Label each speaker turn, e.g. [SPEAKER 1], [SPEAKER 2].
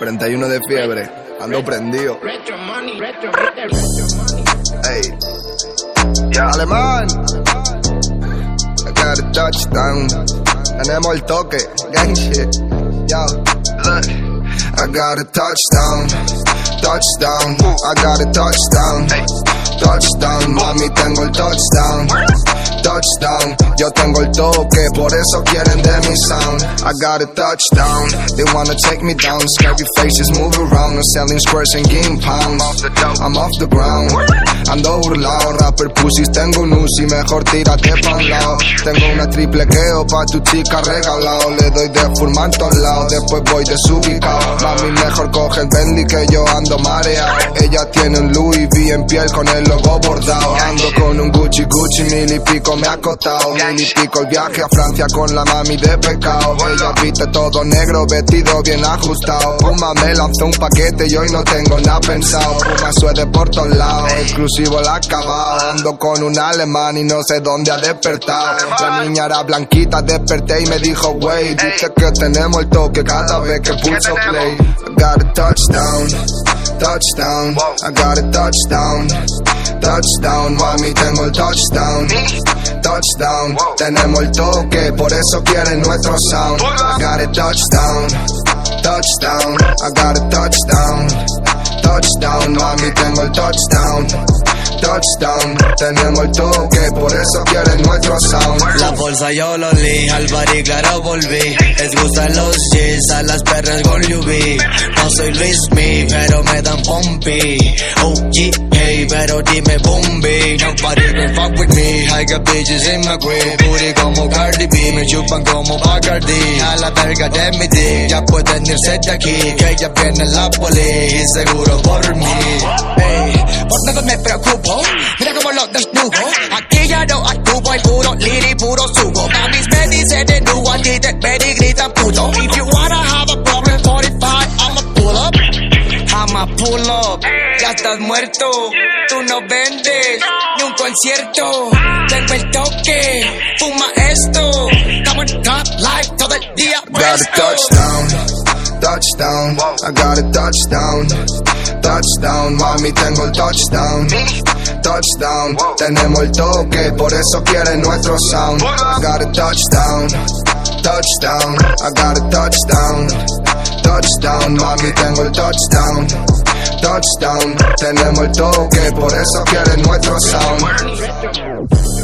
[SPEAKER 1] 41 de fiebre, ando prendido. Ey, ya alemán. I got a touchdown. Tenemos el toque, gang shit. Yo. I got a touchdown, touchdown. I got a touchdown, touchdown. Mami, tengo el touchdown Yo tengo el toque, por eso quieren de mi sound. I got a touchdown. They wanna take me down. Scary faces move around. I'm selling squares and game pounds. I'm off the ground. Ando burlao, rapper pussies. Tengo un Uzi, mejor tírate pa' un lado. Tengo una triple queo pa' tu chica regalado. Le doy de fumar todos lados, después voy desubicado. Mami, mejor coge el Bendy que yo ando mareado. Ella tiene un Louis V en piel con el logo bordado. Ando con un Gucci Gucci mil y pico me ha costado mil y pico el viaje a Francia con la mami de pecado. Ella viste todo negro, vestido bien ajustado. Puma me lanzó un paquete y hoy no tengo nada pensado. Puma suede por todos lados, exclusivo la acabado. Ando con un alemán y no sé dónde ha despertado. La niña era blanquita, desperté y me dijo, wey, dice que tenemos el toque cada vez que pulso play. Got a touchdown, touchdown, I got a touchdown, touchdown, mami tengo el touchdown touchdown. Tenemos el toque, por eso quieren nuestro sound. I got a touchdown, touchdown. I got a touchdown, touchdown. Mami, tengo el touchdown. Touchdown, tenemos el toque, por eso quieren nuestro sound.
[SPEAKER 2] La bolsa yo lo li, al y claro volví. Les gustan los G's, a las perras con UV. No soy Luis Mi, pero me dan pompi. OG, hey, pero dime bombi. Nobody can fuck with me. I got bitches in my crib. Booty como Cardi B, me chupan como Bacardi. A la verga de mi dick, ya pueden irse de aquí. Que ya viene la poli, y seguro por mí. Hey, por nada me preocupo. Mira como lo desnudo. Aquí ya no actúo el puro liri, puro sugo. Mamis me dicen de nuevo, a ti te ven y gritan puto. If you wanna have a problem, 45, I'ma pull up. I'ma pull up. Ya estás muerto. Tú no vendes ni un concierto. Tengo el toque. Fuma esto. Come on, top life todo el día.
[SPEAKER 1] Got a touchdown, touchdown. I got a touchdown, touchdown. Mami, tengo el touchdown, touchdown. Tenemos el toque, por eso quieren nuestro sound. Got a touchdown, touchdown. I got a touchdown, touchdown. Mami, tengo el touchdown, touchdown. Tenemos el toque, por eso quieren nuestro sound.